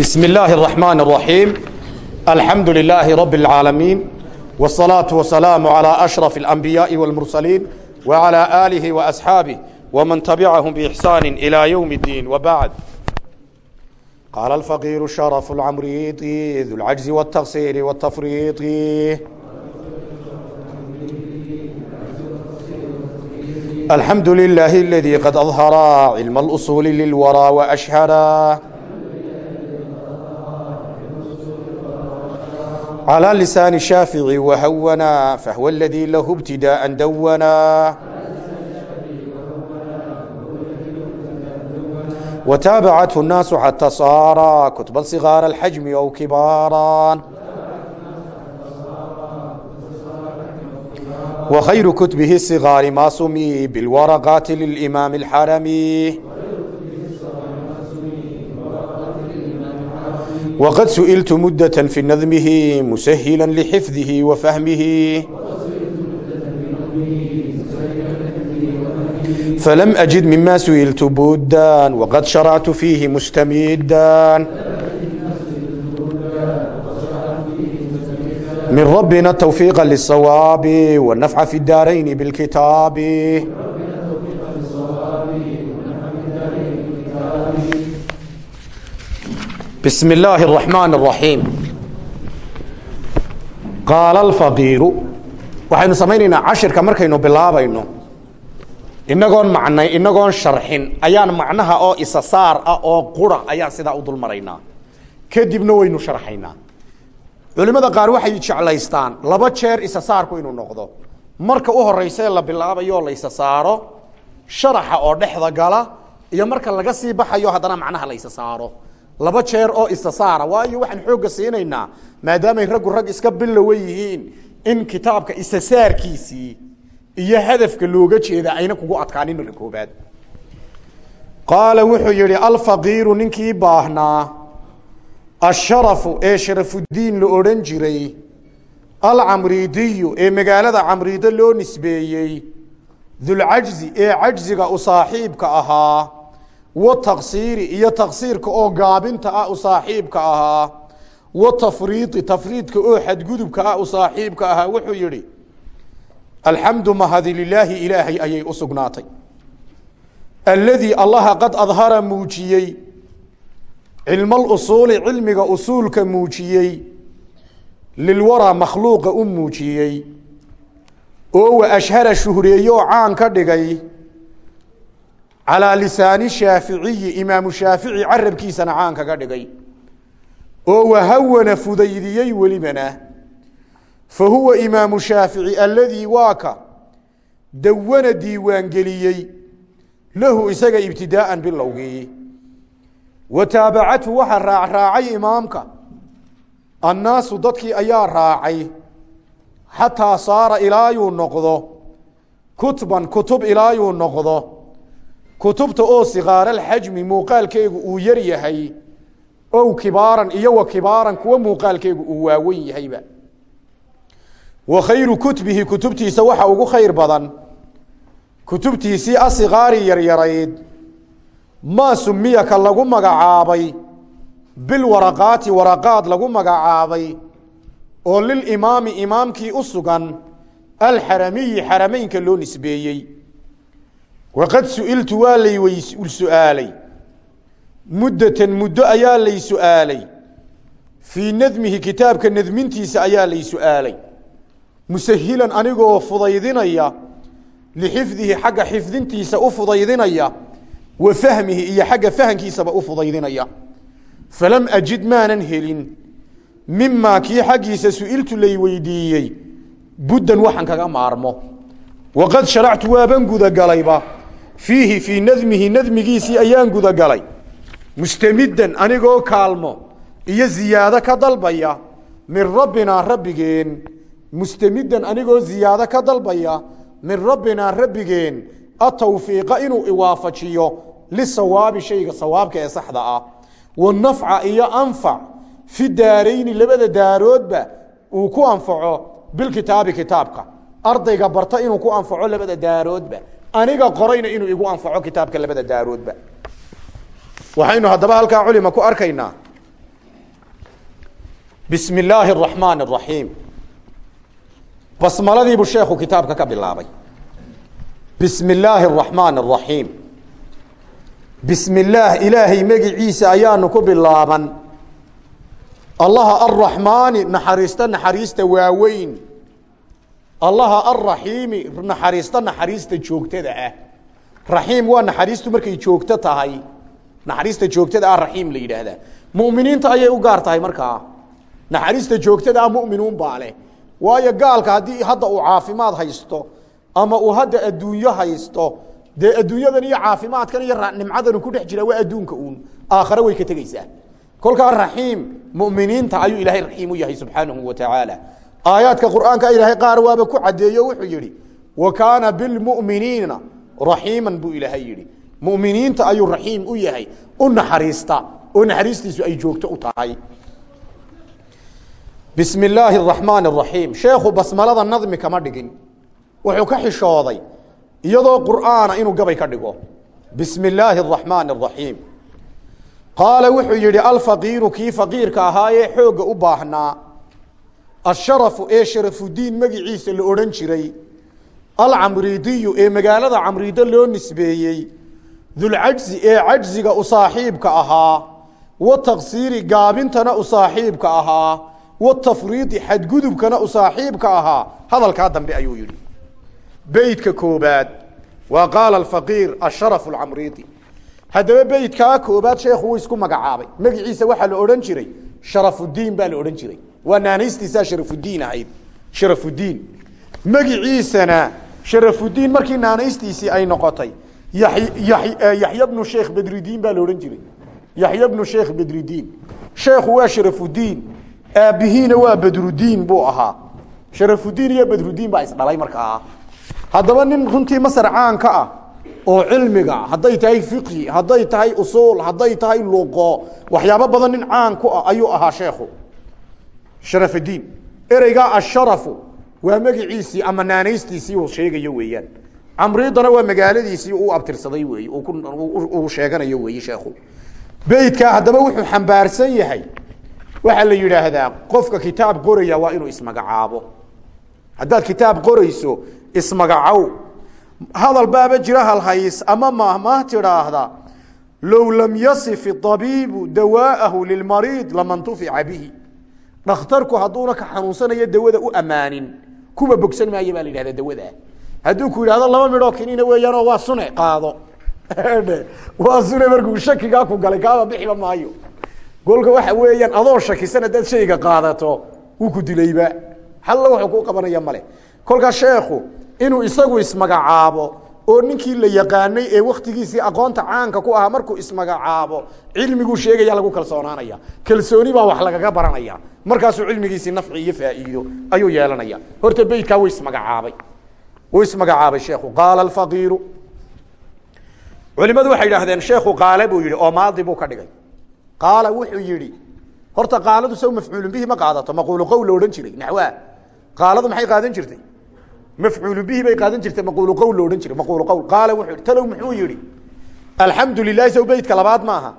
بسم الله الرحمن الرحيم الحمد لله رب العالمين والصلاة والسلام على أشرف الأنبياء والمرسلين وعلى آله وأصحابه ومن تبعهم بإحسان إلى يوم الدين وبعد قال الفقير الشرف العمريطي ذو العجز والتقصير والتفريط الحمد لله الذي قد أظهر علم الأصول للورى وأشهره على لسان الشافعي وهونا فهو الذي له ابتداء دونا وتابعته الناس حتى صار كتبا صغار الحجم أو كبارا وخير كتبه الصغار ما سمي بالورقات للإمام الحرمي وقد سئلت مدة في نظمه مسهلا لحفظه وفهمه فلم أجد مما سئلت بدا وقد شرعت فيه مستمدا من ربنا التوفيق للصواب والنفع في الدارين بالكتاب بسم الله الرحمن الرحيم قال الفقير waxaynu samaynaynaa cashirka markaynu bilaabayno inagoon macnay inagoon sharxin ayaan macnaha oo isa saar ah oo qura ayaan sidaa u dul maraynaa kadibna waynu sharxaynaa culimada qaar waxay jeclaystaan laba jeer isa saarku inuu noqdo marka u horeysa ee la bilaabayo la isa saaro sharaxa oo dhexda gala iyo marka laga sii baxayo haddana macnaha la isa saaro laba jeer oo isa saara. Waayo waxaan xoogga siinaynaa maadaamay raggu rag iska bilowa yihiin in kitaabka isa saarkiisii iyo hadafka looga jeeda ayna kugu adkaanin marka koobaad qaala wuxuu yihi alfaqiiru ninkii baahnaa asharafu ee sharafudiin la odhan jiray alcamriidiyu ee magaalada camriido loo nisbeeyey dulcajzi ee cajziga u saaxiibka ahaa wataqsiiri iyo taqsiirka oo gaabinta ah u saaxiibka ahaa. Watafriidi tafriidka oo xadgudubka ah u saaxiibka ahaa wuxuu yihi alxamdu mahadi lilaahi ilaahay ayay u sugnaatay. Alladii allaha qad adhara muujiyey cilmalusuuli cilmiga usuulka muujiyey lilwaraa makhluuqa u muujiyey oo wa ashhara shuhreeyo caan ka dhigay calaa lisaani shaaficiyi imaamu shaafici carabkiisana caan kaga dhigay. Oo wahawana fudaydiyey welibana fa huwa imaamu shaafici aladii waaka. Dawana diiwaangeliyey. Lahu isaga ibtidaaan bilowgii wa taabacathu waxaa raacraacay imaamka. Annaasu dadkii ayaa raacay. Xataa saara ilaayuu noqdo. Kutban kutub ilaayuu noqdo kutubta oo sikaalalxajmi muuqaalkeegu uu yar yahay ow kibaaran iyo wa kibaaran kuwa muuqaalkeegu uu waawen yahayba. Wa khayru kutbihi kutubtiisa waxa ugu khayr badan kutubtiisii asikaari yaryarayd maa sumiyaka lagu magacaabay bilwaraqaati waraqaad lagu magacaabay oo lilimaami imaamkii u sugan alxaramiyi xarameynka loo nisbeeyey waqad su'iltu waa lay su'aalay muddatan muddo ayaa lay su'aalay fii nadmihi kitaabka nadmintiisa ayaa lay su'aalay musahilan anigoo fudaydinaya lixifdihi xagga xifdintiisa u fudaydinaya wa fahmihi iyo xagga fahankiisaba u fudaydinaya falam ajid maanan helin mimaa kii xaggiisa su'iltu lay weydiiyey buddan waxaan kaga maarmo waqad sharactu waaban gudagalayba fiihi fii nadmihi nadmigiisii ayaan gudagalay. Mustamiddan anigoo kaalmo iyo ziyaado ka dalbaya min rabbinaa rabbigeen. Mustamiddan anigoo ziyaado ka dalbaya min rabbinaa rabbigeen. Atawfiiqa inuu iwaafajiyo lisawaabi shayga sawaabka ee saxda ah. Wanafca iyo anfac fi daarayni labada daaroodba uu ku anfaco bilkitaabi kitaabka. Ardayga barta inuu ku anfaco labada daaroodba aniga qorayna inuu igu anfaco kitaabka labada daaroodba. Waxaynu haddaba halkaa culima ku arkaynaa. Bismi illaahi araxmaan araxiim basmaladiibuu sheekhu kitaabka ka bilaabay. Bismi illaahi araxmaan araxiim bismi illaah ilaahay magiciisa ayaanu ku bilaaban. Allaha arraxmaani naxariista naxariista waaweyn allaha arraxiimi naxariista naxariista joogtada ah. Raxiim waa naxariistu markay joogto tahay. Naxariista joogtada ah raxiim la yidhaahdaa. Mu'miniinta ayay u gaar tahay markaa naxariista joogtada ah mu'minuun baa leh. Waayo gaalka haddii hadda uu caafimaad haysto ama uu hadda adduunyo haysto dee adduunyadan iyo caafimaadkan iyo nimcadan ku dhex jira waa adduunka uun. Aakhare way ka tegeysaa kolkaa raxiim muminiinta ayuu ilaahay raxiim u yahay subxaanahu wa tacaala aayaadka qur'aanka ilaahay qaar waaba ku caddeeyo wuxuu yidhi wa kaana bilmu'miniina raxiiman buu ilaahay yidhi. Muminiinta ayuu raxiim u yahay u naxariista oo naxariistiisu ay joogto u tahay. Bismi illaahi araxmaan araxiim sheekhu basmalada nadmi kama dhigin. Wuxuu ka xishooday iyadoo qur'aana inuu gabay ka dhigo. Bismi illaahi araxmaan araxiim qaala wuxuu yidhi alfaqiiru kii faqiirka ahaayee xoogga u baahnaa asharafu ee sharafudiin magiciisa la odhan jiray alcamriidiyu ee magaalada camriido loo nisbeeyey dulcajzi ee cajziga u saaxiibka ahaa wataqsiiri gaabintana u saaxiibka ahaa watafriidi xadgudubkana u saaxiibka ahaa. Hadalkaa dambe ayuu yidhi. Beydka koobaad waa qaala alfaqiir asharafu alcamriidi haddaba beydkaa koobaad sheekhu wuu isku magacaabay. Magiciisa waxaa la odhan waa naanaystiisaa sharafudiin ahayd. Sharafudiin. Magiciisana sharafudiin markii naanaystiisii ay noqotay yaxya bnu sheekh bedridiin baa la odhan jiray. Yaxya bnu sheekh bedridiin sheekhu waa sharafudiin. Aabbihiina waa bedrudiin buu ahaa. Sharafudiin iyo bedrudiin baa isdhalay markaa haddaba nin runtii masar caanka ah oo cilmiga hadday tahay fiqhi hadday tahay usuul hadday tahay luqo waxyaabo badan nin caan ku ah ayuu ahaa sheekhu sharafudiin ereygaa asharafu waa magiciisii ama naanaystiisii uu sheegayo weeyaan. Camriidana waa magaaladiisii uu abtirsaday weeye uu sheeganayo weeye sheekhu. Beydkaa haddaba wuxuu xambaarsan yahay waxaa la yidhaahdaa qofka kitaab qoraya waa inuu ismagacaabo. Haddaad kitaab qorayso ismagacow. Hadal baaba jira halhays ama mahmaah tidhaahda low lam yasif abiibu dawaa'ahu lilmariid lamantufica bihi dhakhtarku hadduuna ka xanuunsanayo dawada u ammaanin. Kuba bogsan maayo baa la yidhahda dawada. Hadduu ku yidhahdo laba midhoo kinina weeyaanoo waa sune qaado. Waa sune markuu shakigaa ku galay kaaba bixiba maayo. Golka waxa weeyaan adoo shakisan haddaad shayga qaadato wuu ku dilayba. Halla wuxuu kuu qabanaya male. Kolkaa sheekhu inuu isagu ismagacaabo oo ninkii la yaqaanay ee waktigiisii aqoonta caanka ku ahaa markuu ismagacaabo cilmiguu sheegaya lagu kalsoonaanaya kalsooni baa wax lagaga baranaya markaasuu cilmigiisii nafci iyo faa'iido ayuu yeelanaya horta beydkaa wuu ismagacaabay. Wuu ismagacaabay sheekhu. Qaala alfaqiiru. Culimadu waxay idhaahdeen sheekhu qaale buu yihi oo maadi buu ka dhigay. Qaala wuxuu yidhi horta qaaladu saw mafcuulun bihi ma qaadato maquulu qowl la odhan jiray naxwaa. Qaaladu maxay qaadan jirtay mafcuulu bihi bay qaadan jirtay maquulu qowl la odhan jiray maquulu qowl qaala wuxuu yidhi talow muxuu yidhi alxamdu lilahi saw beydka labaad maaha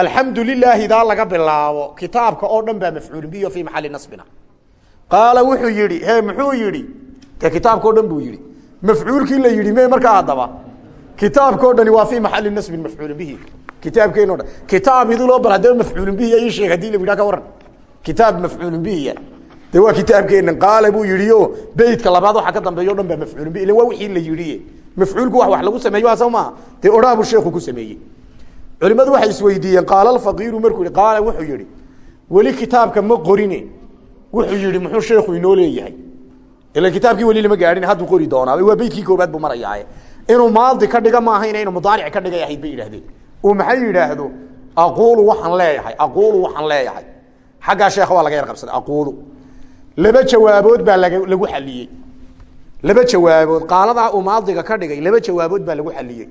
alxamdu lilaahi daa laga bilaabo kitaabka oo dhan baa mafcuulu bihi o fii maxali nasbina qaala wuxuu yidhi he muxuu yidhi de kitaabka o dhan buu yidhi mafcuulkii la yidhi me markaa haddaba kitaabka o dhani waa fii maxali nasbin mafcuulu bihi kitaabkeeno dhan kitaab iduloo bal haddaba mafcuulun bihiya ii sheeg haddii la yidhaha ka de waa kitaabkeenan qaala buu yidhi o beydka labaad waxa ka dambeeya o dhan baa mafcuulun. Bihi ila waa la yidhi. Mafcuulku wax lagu sameeyo waa maaha dee odhaabuu sheekhu ku sameeyey. Culimadu waxay isweydiiyeen qaala alfaqiiru markuu yihi qaala wuxuu yihi weli kitaabka ma qorine. Wuxuu yihi muxuu sheekhu inoo leeyahay? Ila kitaabkii weli lama gaadhin hadduu qori doonaa waa beydkii koobaad buu marayaaye. Inuu maadi ka dhiga maahayn inuu mudaaric ka dhigay ahayd bay yidhahdeen maxay yidhaahdo? Aquulu waxaan leeyahay. Aquulu waxaan leeyahay. Xaggaa sheekha waa laga yar qabsaday aquulu laba jawaabood baa lagu xaliyey laba jawaabood qaaladaa uu maadiga ka dhigay laba jawaabood baa lagu xaliyey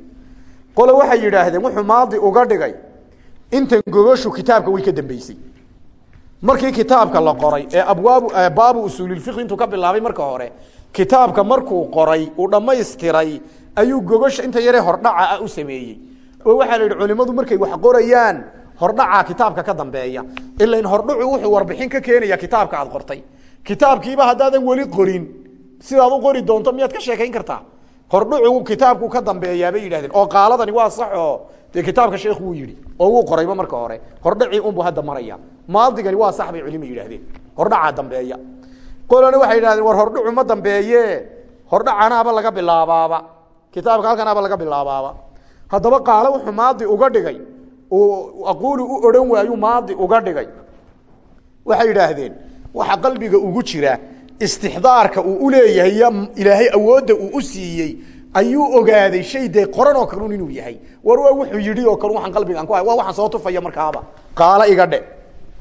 qole waxay yidhaahdeen wuxuu maadi uga dhigay. Intan gogoshu kitaabka way ka dambeysay. Markii kitaabka la qoray ee abwaabu baabu usuulilfiqhi intuu ka bilaabay marka hore kitaabka markuu qoray uu dhammaystiray ayuu gogosha inta yaree hordhaca ah u sameeyey. Oo waxaa la yidhi culimmadu markay wax qorayaan hordhacaa kitaabka ka dambeeya. Ilain hordhacu wuxuu warbixin ka keenaya kitaabka aad qortay kitaabkiiba haddaadan weli qorin sidaad u qori doonto miyaad ka sheekayn kartaa? Hordhacu kitaabku ka dambeeyaa yidhahdeen. Oo qaaladani waa sax oo dee kitaabka sheekh wuu yidhi. Oo wuu qorayba marka hore. Hordhacii unbu hadda maraya. Maadigani waa sax bay culima yidhahdeen hordhacaa dambeeya. Qolana waxay yidhahdeen war hordhacu ma dambeeye. Hordhacanaaba laga bilaabaaba kitaabka halkanaaba laga bilaabaaba haddaba qaalo wuxuu maadi uga dhigay. Uu aquulu u odhan waayu maadi uga dhigay. Waxay yidhaahdeen waxa qalbiga ugu jira istixdaarka uu uleeyahay iyo ilaahay awoodda uu u siiyey ayuu ogaaday shay dee qoran oo kalun inuu yahay. War waa wuxuu yidhi oo kale waxaan qalbigaan ku hay waa waxaan soo tufaya markaaba. Qaala iga dhe.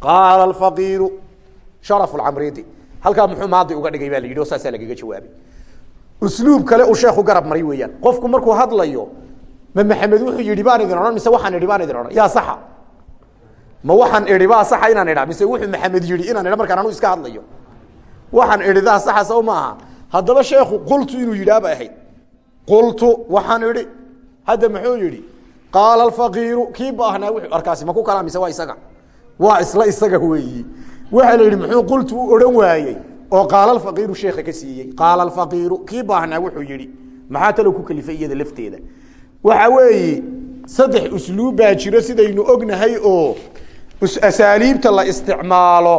Qaala alfaqiiru sharafu lcamridi halkaa muxuu maadi uga dhigay baa la yidhi oo saasaa lagaga jawaabay. Usluub kale uu sheekhu garab maray weeyaan. Qofku markuu hadlayo ma maxamed wuxuu yidhi baan idin odhan mise waxaan idhi baan idin odhan? Yaa saxa ma waxaan idhi saxa inaan idhaa mise wuxuu maxamed yidhi inaan idha markaan anu iska hadlayo. Waxaan idhidaa saxa saw maaha. Haddaba sheekhu qultu inuu yidhaaba ahayd. Qultu waxaan idhi. Hadda muxuu yidhi qaala alfaqiiru kii baahnaa wuxuu arkaasi ma ku kalaa mise waa isaga? Waa isla isaga weeyi. Waxaa la yidhi muxuu qultu u odhan waayey oo qaala alfaqiiru sheekha ka siiyey. Qaala alfaqiiru kii baahnaa wuxuu yidhi. Maxaa talow ku kalifay iyada waxa weeye saddex usluub baa jiro sidaynu ognahay oo asaaliibta la isticmaalo.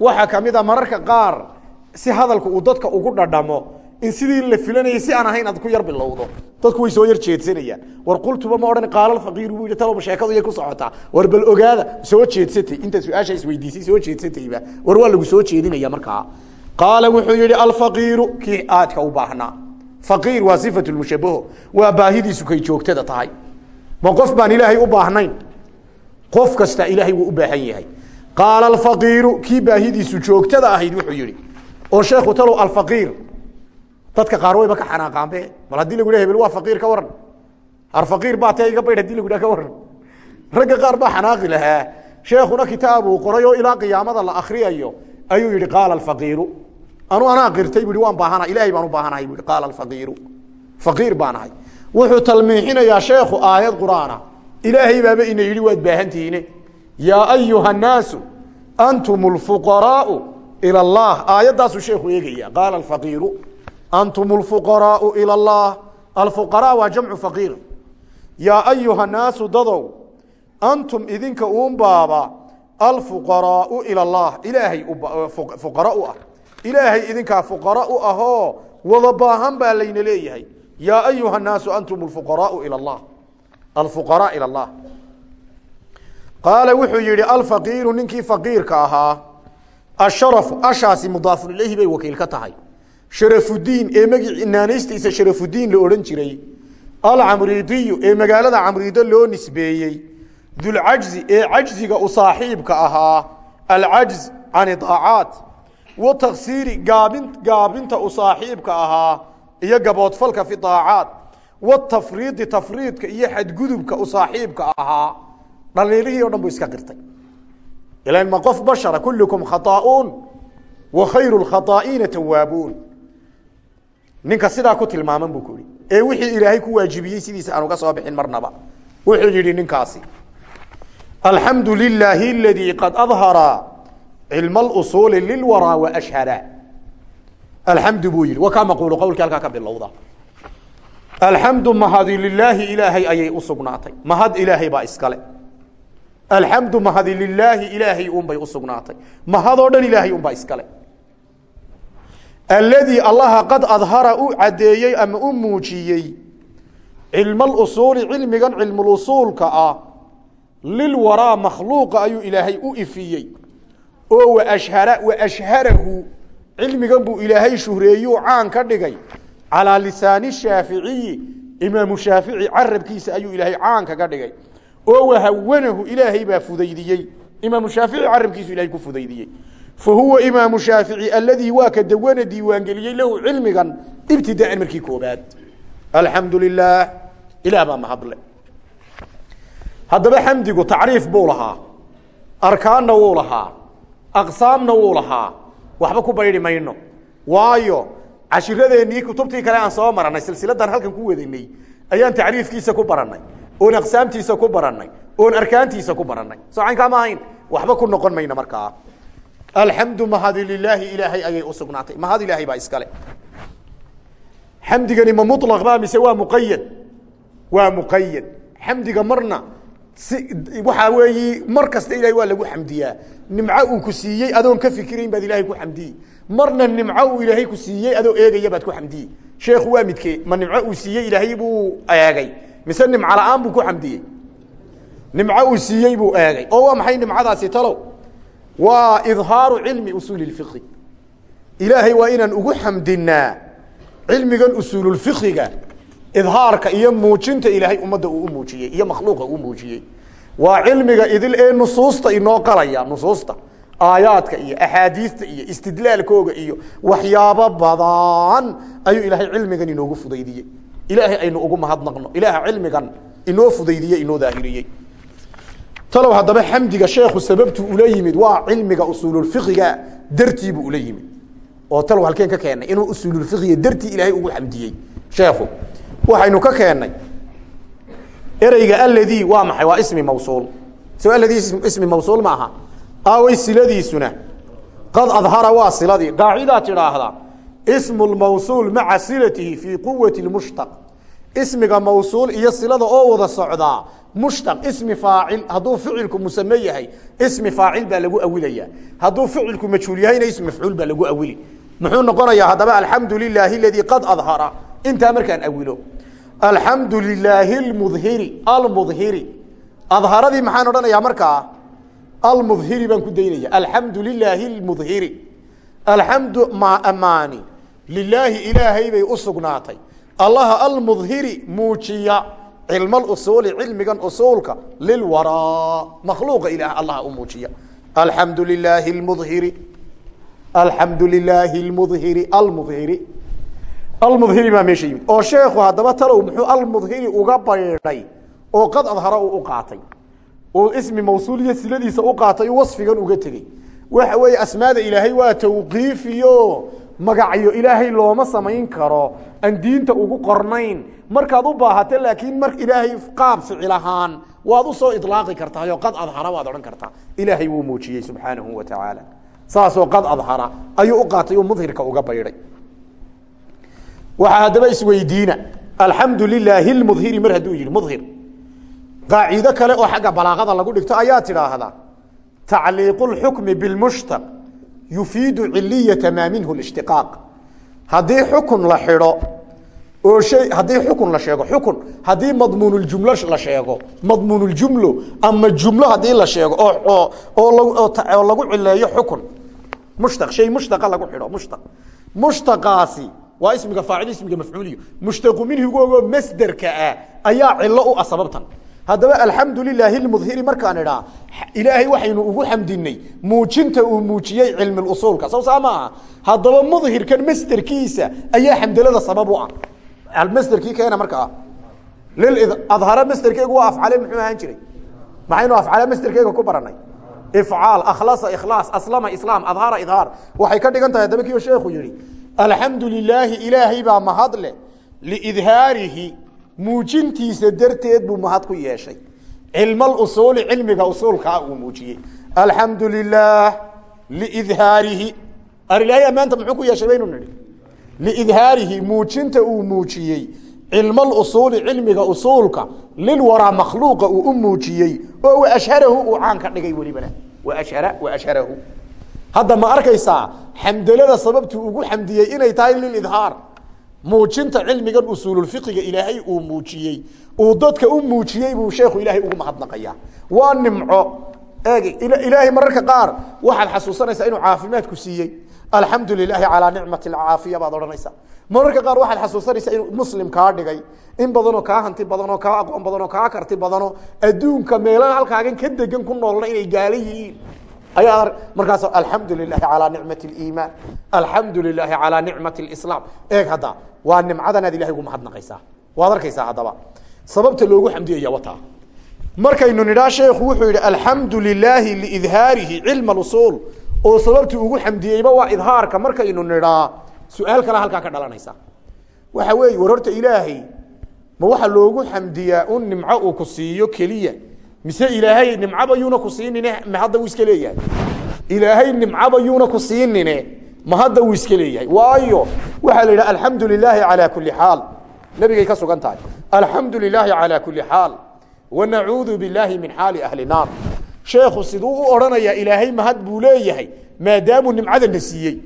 Waxaa ka mid a mararka qaar si hadalku uu dadka ugu dhadhamo in sidii la filanayay si aan ahayn aad ku yar bilowdo. Dadku way soo yar jeedsanayaan. War qultuba ma odhan qaala alfaqiiru buu yidhi taloba sheekadu yay ku socotaa war bal ogaada soo jeedsatay. Inta su'aasha isweydiisay soo jeedsatayba war waa lagu soo jeedinaya markaa qaala wuxuu yidhi alfaqiiru kii aadka u baahnaa faqiir waa sifatu lmushabaho waa baahidiisu kay joogtada tahay. Ma qof baan ilaahay u baahnayn qof kasta ilaahay wuu u baahan yahay. Qaala alfaqiiru kii baahidiisu joogtada ahayd wuxuu yidhi oo sheekhu talow alfaqiir dadka qaar wayba ka xanaaqaanbe bal haddii lagu hebel waa faqiir ka waran arfaqiir baa tee iga haddii lagu ka waran ragga qaar baa xanaaqi lahaa. Sheekhuna kitaabuu qoray oo ilaa qiyaamada la akriyayo ayuu yihi qaala alfaqiiru. Anu anaa qirtay bu waan baahana ilahay baan u baahanahay. Bu qaala alfaqiiru. Faqiir baan ahay. Wuxuu talmiixinayaa sheekhu aayad qur'aana ilaahay baaba ina yidhi waad baahantihiine. Yaa ayuha nnaasu antum lfuqaraau ila allah. Aayaddaasuu sheekhu eegaya qaala alfaqiiru antum lfuqaraau ila allah. Alfuqaraa waa jamcu faqiir. Yaa ayuha nnaasu dadow antum idinka uun baaba alfuqaraau ila allah. Ilaahay fuqara u ah. Ilaahay idinkaa fuqara u ahoo wada baahan baa layna leeyahay. Yaa ayuha nnaasu antum lfuqaraau ila allah alfuqaraa ila allah. Qaala wuxuu yihi alfaqiiru ninkii faqiirka ahaa asharafu ashaasi mudaafun ilayhi bay wakiil ka tahay. Sharafudiin ee magi naanaystiisa sharafudiin la odhan jiray. Alcamriidiyu ee magaalada camriido loo nisbeeyey. Dulcajzi ee cajziga u saaxiibka ahaa alcajz can idaacaat. Wataksiiri gaabin gaabinta u saaxiibka ahaa iyo gaboodfalka fi daacaat watafriidi tafriidka iyo xadgudubka u saaxiibka ahaa dhaliilihii o dhan buu iska qirtay. Ilan ma qof bashara kullukum khata'uun wa khayru lkhataa'iina tawaabuun ninka sidaa ku tilmaaman buu ku yihi ee wixii ilaahay ku waajibiyey sidiisa aan uga soo bixin marnaba. Wuxuu yihi ninkaasi alxamdu lilaahi aladii qad adhara cilma alusuuli lilwaraa waashhara alxamdu buu yihi wa kaa maquulu qowlkii halkaa ka bilowda alxamdu mahadi lilaahi ilaahay ayay u sugnaatay. Mahad ilaahay baa iskale. Alxamdu mahadi lilaahi ilaahay unbay sugnaatay. Mahadoo dhan ilaahay unbaa iskale. Aladii allaha qad adhara u caddeeyey ama u muujiyey cilma alusuuli cilmigan cilmulusuulka ah lilwaraa makhluuqa ayuu ilaahay u ifiyey. Oo waashhara waashharahu cilmigan buu ilaahay shuhreeyuu caan ka dhigay calaa lisaani shaaficiyi imaamu shaafici carabkiisa ayuu ilaahay caan kaga dhigay. Oo wahawanahu ilaahay baa fudaydiyey. Imaamu shaafici carabkiisu ilahay ku fudaydiyey. Fa huwa imaamu shaafici aladii waa ka dawana diiwaangeliyey lahu cilmigan ibtidaaan markii koobaad. Alxamdu lilaah ilaah baa mahadle haddaba xamdigu tacriif buu lahaa arkaanna wuu lahaa aqsaamna wuu lahaa cashiradeenii kutubtii kale aan soo maranay silsiladan halkan ku wadanay ayaan tacriifkiisa ku baranay oon aqsaamtiisa ku baranay oon arkaantiisa ku baranay soo caynkaa ma ahayn? Waxba ku noqon mayna markaa alxamdu mahadi lilaahi ilaahay ayay u sugnaatay. Mahad ilaahay baa iskale xamdigani ma mulaq ba mise waa muqayad waa muqayad xamdiga marna si waxaa weeyi mar kasta ilahay waa lagu xamdiyaa nimco uu ku siiyey adoon ka fikirayn baad ilahay ku xamdiyey marna nimco uu ilaahay ku siiyey adoo eegaya baad ku xamdiyey sheekhu waa midkee ma nimco uu siiyey ilaahay buu eegay mise nimco la'aan buu ku xamdiyey? Nimco uu siiyey buu eegay oo waa maxay nimcadaasi talow? Waa idhaaru cilmi usuuli اfiqhi ilaahay waa inaan ugu xamdinaa cilmigan usuululfiqiga idhaarka iyo muujinta ilaahay ummadda uu u muujiyey iyo makhluuqa uu muujiyey. Waa cilmiga idil ee nusuusta inoo qalaya nusuusta aayaadka iyo axaadiista iyo istidlaalkooga iyo waxyaabo badan ayuu ilaahay cilmigan inoogu fudaydiyey. Ilaahay aynu ugu mahadnaqno. Ilaaha cilmigan inoo fudaydiyey inoo daahiriyey. Talow haddaba xamdiga sheekhu sababtu ula yimid waa cilmiga usuululfiqiga dartiibuu ula yimid. Oo talow halkeen ka keennay inuu usuululfiqiga dartii ilaahay ugu xamdiyey. Sheekhu waxaynu ka keennay ereyga aladii waa maxay? Waa ismi mawsuul. So aladii ismi mawsuul ma aha aaway siladiisuna qad adhara waa siladii. Qaacidaa tidhaahda ismu lmawsuul maca silatihi fii quwati mushtaq ismiga mawsuul iyo silada oo wada socdaa mushtaq ismi faacil hadduu ficilku musame yahay ismi faacil baa lagu awilaya. Hadduu ficilku majhuul yahayna ismi mafcuul baa lagu awili. Muxuu noqonayaa haddaba alxamdu lilaahi aladii qad adhara. Intaa markaan awilo alxamdu lilaahi almudhiri almudhiri. Adharadii maxaan odhanayaa markaa almudhiri baan ku daynaya. Alxamdu lilaahi almudhiri. Alxamdu ma amaani. Lilaahi ilaahay bay u sugnaatay. Allaha almudhiri muujiya cilma usuuli cilmigan usuulka lilwaraa. Makhluuqa ilaah allaha u muujiya. Alxamdu lilaahi almudhiri. Alxamdu lilaahi almudhiri. Almudhiri. Almudhiri baa meesha yimid. Oo sheekhu haddaba talow muxuu almudhiri uga baydhay oo qad adhara u qaatay uu ismi mawsuul iyo siladiisa u qaatay wasfigan uga tegey. Waxa weeye asmaada ilaahay waa tawqiifiyo magacyo ilaahay looma samayn karo aan diinta ugu qornayn. Markaad u baahata laakiin mar ilaahay qaab ficil ahaan waad u soo ilaaqi kartaayoo qad adhara waad odhan kartaa. Ilaahay wuu muujiyey subxaanahu wa tacaala saasoo qad adhara ayuu u qaatay oo mudhirka uga baydhay. Waxaa haddaba isweydiina alxamdu lilaahi lmudhiri mar hadduu yihi mudhir qaacido kale oo xagga balaaqada lagu dhigto ayaa tidhaahdaa tacliiqu lxukmi bilmushtaq yufiidu ciliyata maa minhu lishtiqaaq. Haddii xukun la xidho oo shay haddii xukun la sheego xukun haddii madmuunuljumlo la sheego madmuunuljumlo ama jumlo haddii la sheego oo oo lagu cileeyo xukun mushtaq shay mushtaqa lagu xidho mushtaq. Mushtaqaasi waa ismiga faacil ismiga mafcuuliyo. Mushtaqu minhigoogo masderka ah ayaa cilo u ah sababtan haddaba alxamdu lilaahi markaan idhaa ilaahay waxaynu ugu xamdinay muujinta uu muujiyey cilmi usuulka. Saw saa maaha haddaba mudhirkan masderkiisa ayaa xamdalada sabab u ah. Masderkii keena markaa adhara masderkeygu waa afcale muxuu ahaan jiray? Maxaynu afcale masderkeyga ku baranay ifcaal akhlasa ikhlaas aslama islaam adhara idhaar. Waxay ka dhigan tahay haddaba sheekhu yihi alxamdu lilaahi ilaahay baa mahadle liidhaarihi muujintiisa darteed buu mahad ku yeeshay. Cilmalusuuli cilmiga usuulkaa uu muujiyey. Alxamdu lilah liidhaarihi. Arilaahay ammaanta muxuu ku yeeshay baynu nihi liidhaarihi muujinta uu muujiyey. Cilmalusuuli cilmiga usuulka lilwaraa makhluuqa uu u muujiyey. Oo waashharahu uu caan ka dhigay welibana. Waashhara waashharahu hadda ma arkaysaa xamdalada sababtuu ugu xamdiyey inay tahay lilidhaar muujinta cilmigan usuululfiqiga ilaahay uu muujiyey. Uu dadka u muujiyey buu sheekhu ilaahay ugu mahadnaqaya waa nimco. Eeg ilaahay mararka qaar waxaad xasuusanaysaa inuu caafimaadku siiyey. Alxamdu lilaahi calaa nicmati alcaafiya baad odhanaysaa. Mararka qaar waxaad xasuusanaysaa inuu muslim kaa dhigay. In badanoo kaa hanti badanoo kaa aqoon badanoo kaa karti badanoo adduunka meelaha halkaagan ka degan ku noolna inay gaala yihiin ayaa markaas alxamdu lilahi calaa nicmati اliimaan alxamdu lilaahi calaa nicmati اlislaam eeg hadda waa nimcadanaad ilahay ugu mahadnaqaysaa. Waad arkaysaa haddaba. Sababta loogu xamdiyaya wataa. Markaynu nidhaa sheekhu wuxuu yidhi alxamdu lilaahi liidhaarihi cilma usuul oo sababtii ugu xamdiyeyba waa idhaarka markaynu nidhaa su'aal kale halkaa ka dhalanaysa. Waxa weeye war horta ilaahay ma waxa loogu xamdiyaa un nimco uu ku siiyo keliya mise ilaahay nimcaba yuuna ku siinine ma hadda wuu iska leeyahay. Ilaahay nimcaba yuuna ku siinine ma hadda wuu iska leeyahay. Waayo waxaa la yidhaha alxamdu lilaahi calaa kuli xaal. Ka sugan tahay. Alxamdu lilaahi calaa kuli xaal wanacuudu billaahi min xaali ahli naar. Sheekhu siduu u odhanayaa ilaahay mahad buu leeyahay maadaamuu nimcadana siiyey.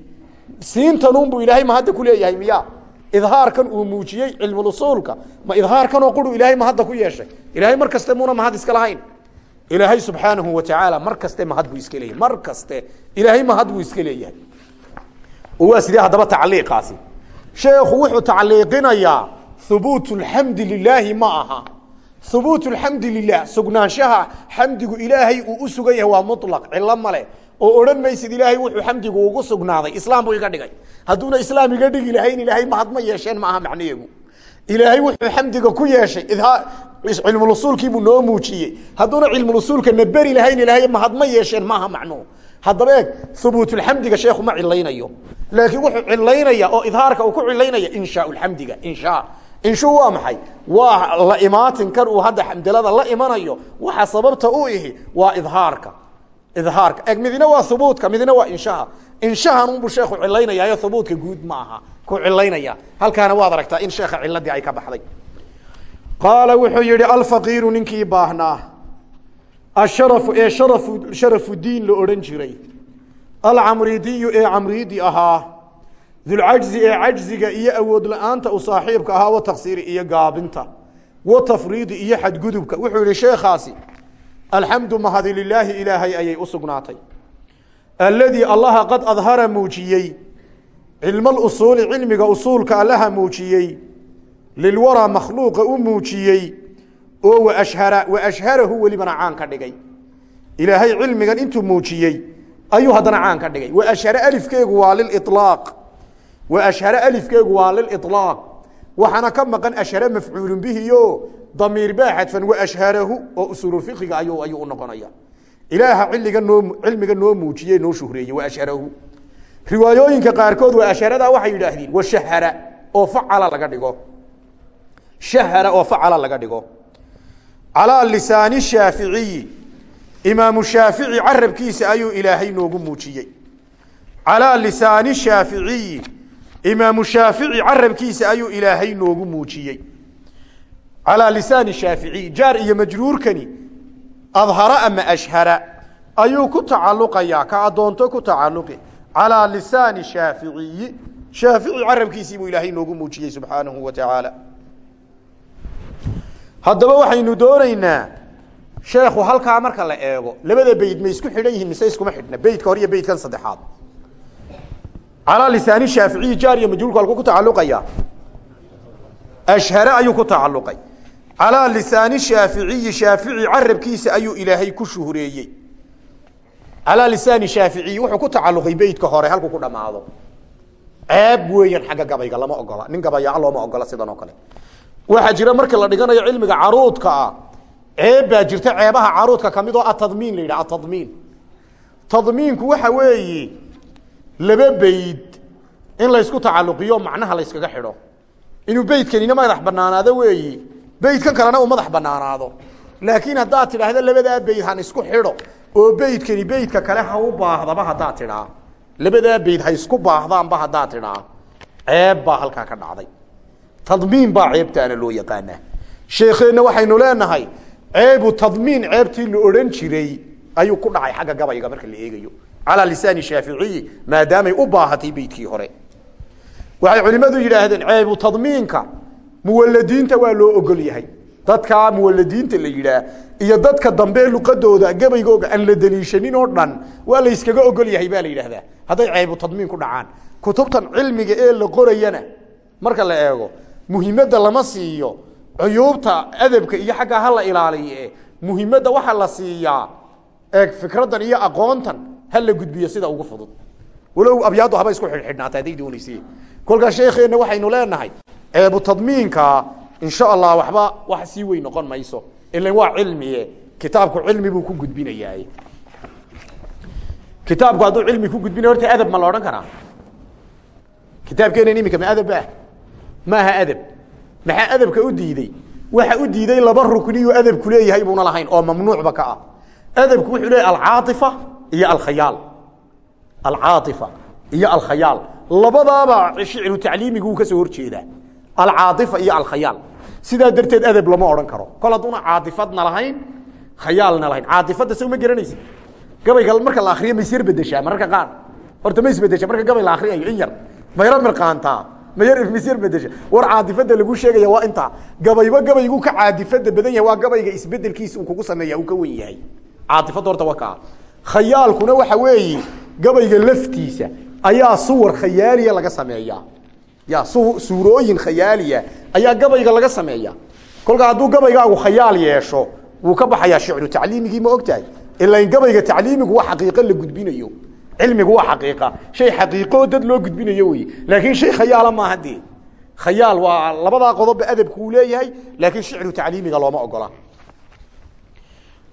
Siintanuunbuu ilaahay mahadda ku leeyahay miya idhaarkan uu muujiyey cilmulusuulka. Ma idhaarkanoo quru ilaahay mahadda ku yeeshay. Ilaahay mar kaste muuna mahad iska lahayn. Ilaahay subxaanahu watacaala mar kaste mahad buu iska leeyahay. Mar kaste ilaahay mahad buu iska leeyahay. Waa sidee haddaba tacliiqaasi? Sheekhu wuxuu tacliiqinayaa hubuut lxamdi lilaahi ma aha. Hubuut lxamdi lilah sugnaanshaha xamdigu ilaahay uu u sugan yahay waa mulaq cilo male oo odhan maysid ilaahay wuxuu xamdigu ugu sugnaaday. Islaam buu iga dhigay. Hadduuna islaam iga dhigi lahayn ilaahay mahad ma yeesheen ma aha macnaheegu ilaahay wuxuu xamdiga ku yeeshay. Cilmulusuulkiibuu noo muujiyey. Hadduuna cilmulusuulka na beri lahayn ilaahay mahad ma yeesheen maaha macnuhu haddaba eeg hubuutulxamdiga sheekhu ma cilaynayo laakiin wuxuu cilaynaya oo idhaarka uu ku cilaynaya inshaa xamdiga insha inshu waa maxay? Waa la imaatinkan uu hadda xamdalada la imanayo. Waxa sababta u ihi waa idhaarka idhaarka. Eg midna waa hubuutka midna waa inshaha. Inshahan unbuu sheekhu cilaynayaayo hubuutka guud ma aha. Ku cilaynaya halkaana waad aragtaa in sheekha ciladii ay ka baxday. Qaala wuxuu yihi alfaqiiru ninkii baahnaa. Asharafu ee sharafu sharafu diin la odhan jiray. Alcamridiyu ee camriidi ahaa. Dulcajzi ee cajziga iyo awood la'aanta u saaxiibka ahaa wa taksiiri iyo gaabinta. Wa tafriidi iyo xadgudubka. Wuxuu yihi sheekhaasi alxamdu mahadi lilaahi ilaahay ayay u sugnaatay. Alladii allaha qad adhara muujiyey cilmalusuuli cilmiga usuulka allaha muujiyey lilwaraa makhluuqa u muujiyey oo waashhara wa ashharahu welibana caan ka dhigay. Ilaahay cilmigan intuu muujiyey ayuu haddana caan ka dhigay. Waashhare alifkeegu waa lililaaq waashhare alifkeegu waa liliطlaaq waxaana ka maqan ashhare mafcuulun bihi damiir baa xadfan waashharahu oo usuululfiqiga ayuu ayuu u noqonaya. Ilaaha cilmiga noo muujiye noo shuhreeyey waashharahu riwaayooyinka qaarkood waa ashharada waxay yidhaahdeen washahara oo facala laga dhigo. Shahara oo facala laga dhigo. Calaa lisaani shaaficiyi imaamu shaafici carabkiisa ayuu ilaahay noogu muujiyey. Calaa lisaani shaaficiyi imaamu shaafici carabkiisa ayuu ilaahay noogu muujiyey calaa lisaani shaaficiyi jaar iyo majruurkani adhara ama ashhara ayuu ku tacaluqayaa ka addoonto ku tacaluqi calaa lisaani shaaficiyi shaafici carabkiisii buu ilaahay noogu muujiyey subxaanahu wa tacaala. Haddaba waxaynu doonaynaa sheekhu halkaa marka la eego labada beyd ma isku xidhan yihiin mise iskuma xidhna beydka hore iyo beydkan saddexaad. Calaa lisaani shaaficiyi jaar iyo majruurku halkuu ku calaa lisaani shaaficiyi shaafici carabkiisa ayuu ilaahay ku shuhreeyey. Calaa lisaani shaaficiyi wuxuu ku tacaluqay beydka hore halkuu ku dhamaado. Ceeb weeyaan xagga gabayga lama ogola. Nin gabayaa looma ogola sidan oo kale. Waxaa jira marka la dhiganayo cilmiga caruudka ah ceeb baa jirta. Ceebaha caruudka ka mid oo atadmiin la atadmiin tadmiinku waxa weeye laba beyd in laysku tacaluqiyo macnaha layskaga xidho. Inuu beydkanina madax banaanaado weeyi beydkan kalena uu madax banaanaado. Laakiin haddaad tidhaahdo labadaa beyd han isku xidho oo beydkani beydka kale ha u baahdaba haddaad tidhaa. Labadaa beyd ha isku baahdaanba haddaad tidhaa. Ceeb baa halkaa ka dhacday. Tadmiin baa ceebtaana loo yaqaanaa. Sheekeenna waxaynu leenahay ceebu tadmiin ceebtii la odhan jiray ayuu ku dhacay xagga gabayga marka la eegayo. Calaa lisaani shaaficiyi maadaamay u baahatay beydkii hore. Waxay culimmadu yidhaahdeen ceebu tadmiinka muwaladiinta waa loo ogol yahay. Dadka muwaladiinta la yidhaah iyo dadka dambe luqadooda gabaygooga aan la daliishanin oo dhan waa la yskaga ogol yahay baa la yidhahdaa hadday ceebu tadmiin ku dhacaan. Kutubtan cilmiga ee la qorayana marka la eego muhimadda lama siiyo cuyuubta adabka iyo xaggaa ha la ilaaliye muhimadda waxaa la siiyaa eeg fikraddan iyo aqoontan ha la gudbiyo sida ugu fudud. Walow abyaaddu haba isku xidhxidhnaata hadday doonayse kolkaa sheekeenna waxaynu leenahay ceebu tadmiinka insha allah waxba wax sii weyn noqon mayso. Ilan waa cilmiye. Kitaabku cilmi buu ku gudbinayaa kitaabku hadduu cilmi ku gudbinay horta adab ma la odhan karaa. Kitaabkeenan iminka ma adab ah? Maaha adab. Maxaa adabka u diiday? Waxa u diiday laba rukniyu adabku leeyahay buuna lahayn oo mamnuucba ka ah. Adabku wuxuu leeyahy alcaaifa iyo alkhayaal. Alcaaifa iyo alkhayaal. Labadaaba shicru tacliimigu ka soo horjeedaa alcaaifa iyo alkhayaal sidaa darteed adab lama odhan karo kol hadduuna caaifadna lahayn khayaalna lahayn caaifadda soo ma garanaysid gabayga marka la akriyo mays yar bedeshaa qaar horta ma isbedesha marka gabay la akriyayo in yar mayra mirqaantaa mayar mis yar bedesha war caadifada lagu sheegaya waa intaa gabayba gabaygu ka caadifada badan yahay waa gabayga isbedelkiisa uu kugu sameeya uu ka wen yahay caatifada horta waa kaa khayaalkuna waxa weeye gabayga laftiisa ayaa suwar khayaaliya laga sameeyaa ya suurooyin khayaaliya ayaa gabayga laga sameeya. Kolka hadduu gabaygaagu khayaal yeesho wuu ka baxayaa shicru tacliimigii ma ogtahay? Ilan gabayga tacliimigu waa xaqiiqo la gudbinayo. Cilmigu waa xaqiiqa. Shay xaqiiqoo dad loo gudbinayo wey laakiin shay khayaala maaha dee. Khayaal waa labadaa qodobba adabku uu leeyahay laakiin shicru tacliimiga looma ogola.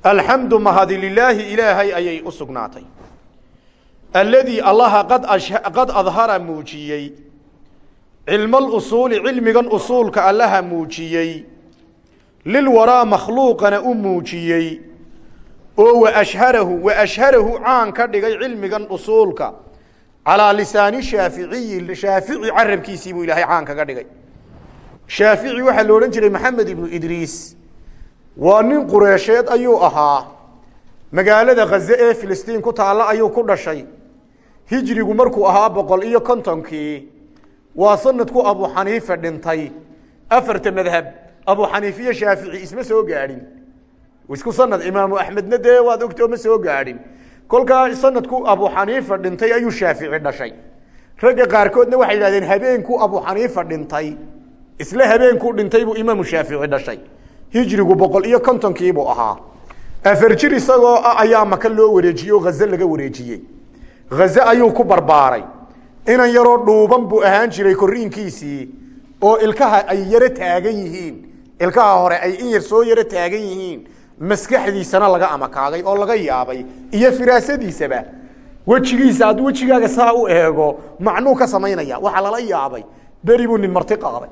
Alxamdu mahadi lilaahi ilaahay ayay u sugnaatay. Alladii allaha qad adhara muujiyey cilmalusuuli cilmigan usuulka allaha muujiyey. Lilwaraa makhluuqana u muujiyey. Oo waashharahu waashharahu caan ka dhigay cilmigan usuulka. Calaa lisaani shaaficiyi shaafici carabkiisii buu ilaahay caan kaga dhigay. Shaafici waxaa la odhan jiray maxamed ibnu idriis. Waa nin qureesheed ayuu ahaa. Magaalada khaze ee filistiin ku taalla ayuu ku dhashay. Hijrigu markuu ahaa boqol iyo kontonkii waa sanadku abu xaniife dhintay. Afarta madhab abu xaniifiye shaafici isma soo gaadhin. Isku sanad imaamu axmedna dee waad ogtoo ma soo gaadhin. Kolkaa sanadku abu xaniifa dhintay ayuu shaafici dhashay. Ragga qaarkoodna waxay yidhahdeen habeenkuu abu xaniifa dhintay. Isla habeenkuu dhintay buu imaamu shaafici dhashay. Hijrigu boqol iyo kontonkiibuu ahaa. Afar jir isagoo ah ayaa maka loo wareejiyey oo haze laga wareejiyey. Haze ayuu ku barbaaray inan yaroo dhuuban buu ahaan jiray koriinkiisii oo ilkaha ay yaro taagan yihiin. Ilkaha hore ay in yar soo yaro taagan yihiin. Maskaxdiisana laga amakaagay oo laga yaabay. Iyo firaasadiisaba wejigiisa hadduu wejigaaga saa u eego macnuu ka samaynaya. Waxaa lala yaabay. Beri buu nin marti qaaday.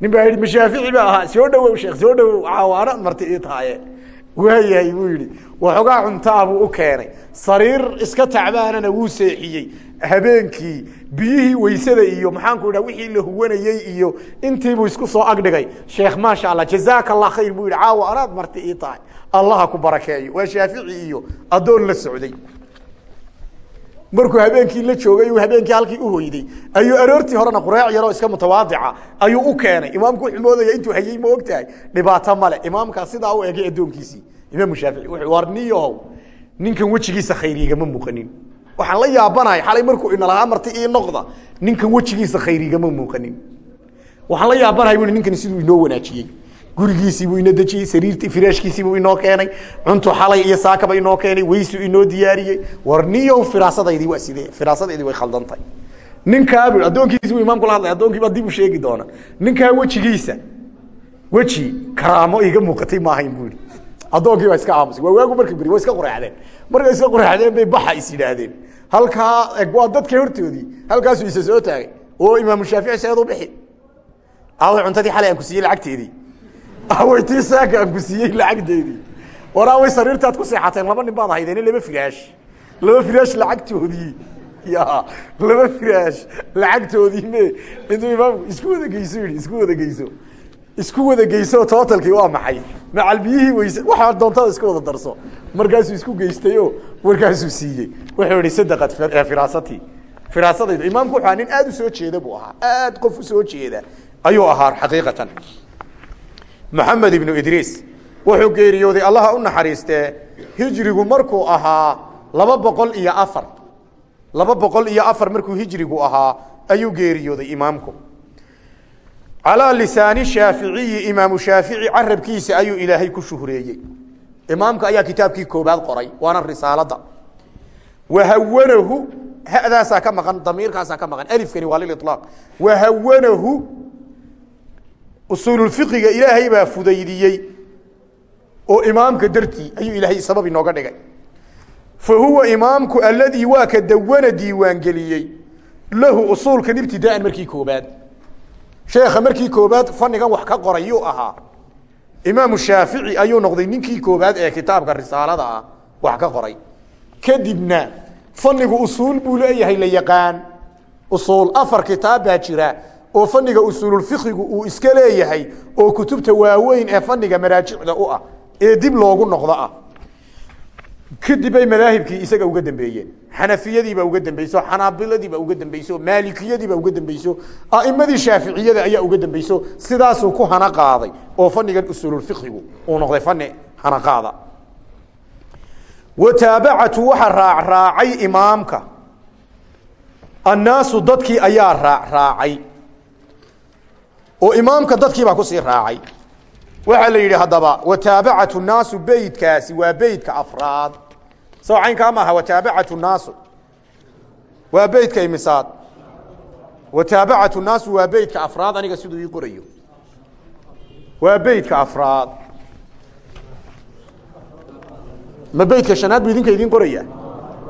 Nin baa yidhi mashaafici ba ahaa. Soo dhawow sheekh soo dhawow caawaana marti ii tahaye waayahay buu yidhi. Waxoogaa cuntaa buu u keenay. Sariir iska tacbaanana wuu seexiyey habeenkii biyihii weysada iyo maxaanku idhaha wixii la huwanayey iyo intiibuu isku soo agdhigay. Sheekh maasha allah jazaaka allah khayr buu yidhi caawa anaad marti ii tahay. Allaha ku barakeeyo. Waa shaafici iyo addoon la socday. Markuu habeenkii la joogay uu habeenkii halkii u hoyday ayuu aroortii horena qureec yaroo iska mutawaadica. Ayuu u keenay. Imaamku wuxuu moodaya intuu hayey ma ogtahay. Dhibaato male imaamkaa sidaa u egay addoonkiisii. Imaamu shaafici wuxuu war ninkan wejigiisa khayrigama muuqanin waxaan la yaabanahay xalay markuu inalahaa marti ii noqda ninkan wejigiisa khayrigama muuqanin. Waxaan la yaabanahay bu ninkan siduu inoo wanaajiyey. Gurigiisiibuu inoo dejiyey sariirtii firaashkiisiibuu inoo keenay cuntu xalay iyo saakaba inoo keenay weysuu inoo diyaariyey. War niyow firaasadaydii waa sidee? Firaasadaydii way khaldantay. Ninkaa bu addoonkiisi buu imaamku la hadlay addoonkiiba dib u sheegi doona. Ninkaa wejigiisa weji karaamo iga muuqatay maahayn buu yihi addoonkii baa iska aamusay waa waagu marka beri waa iska qureexdeen markay iska qureexdeen bay baxa is yidhaahdeen halkaa waa dadka hortoodii halkaasuu isa soo taagay. Oo imaamu shaafici seed u bixi. Aaway cuntadii xalay aan ku siiyey lacagteedii. Aaway saaka aan ku siiyey lacagteedii. War aaway sariirtaad ku seexateen laba nin baad ahaydeen laba firaash. Laba firaash lacagtoodii. Ya laba firaash lacagtoodii me. Intuu imaamku isku wada geyso isku wada geyso isku wada geyso totalkii waa maxay? Macalbiyihii weyse waxaa doontada iska wada darso. Markaasuu isku geystayo warkaasuu siiyey. Wuxuu ihi sadaqad firaasatii firaasadaydu imaamku wuxuu nin aada u soo jeeda buu ahaa. Aad qof u soo jeeda. Ayuu ahaa xaqiiqatan. Maxamed ibnu idriis wuxuu geeriyooday allaha u naxariistee hijrigu markuu ahaa laba boqol iyo afar. Laba boqol iyo afar markuu hijrigu ahaa ayuu geeriyooday imaamku calaa lisaani shaaficiyi imaamu shaafici carabkiisa ayuu ilaahay ku shuhreeyey. Imaamka ayaa kitaabkii koobaad qoray waana risaalada. Wahawanahu hadaasaa ka maqan damiirkaasaa ka maqan alifkani waa lililaaq wahawanahu usuululfiqiga ilaahay baa fudaydiyey oo imaamka dartii ayuu ilaahay sabab inooga dhigay. Fa huwa imaamku aladii waa ka dawana diiwaangeliyey lahu usuulkan ibtidaaan markii koobaad sheekha markii koobaad fanigan wax ka qoray yuu ahaa. Imaamu shaafici ayuu noqday ninkii koobaad ee kitaabka risaalada ah wax ka qoray. Kadibna fanigu usuul buu leeyahay la yaqaan usuul afar kitaab baa jira oo faniga usuululfikigu uu iska leeyahay oo kutubta waaweyn ee faniga maraajicda u ah ee dib loogu noqdo ah kadib ay madaahibkii isaga uga dambeeyeen. Xanafiyadiibaa uga dambeyso xanaabiladiibaa uga dambeyso maalikiyadiibaa uga dambeyso aimadii shaaficiyada ayaa uga dambeyso sidaasuu ku hana qaaday oo fanigan usuululfikigu uu noqday fani hana qaada. Wataabacatu waxa raacraacay imaamka. Annaasu dadkii ayaa raacraacay oo imaamka dadkiibaa ku sii raacay waxaa la yidhi haddaba wataabacat naasu beydkaasi waa beydka afraad. Soo caynkaa maaha wataabacat naasu waa beydka imisaad wataabacat naasu waa beydka afraad. Aniga siduu ii qorayo. Waa beydka afraad. Ma beydka shanaad buu idinka idiin qoraya?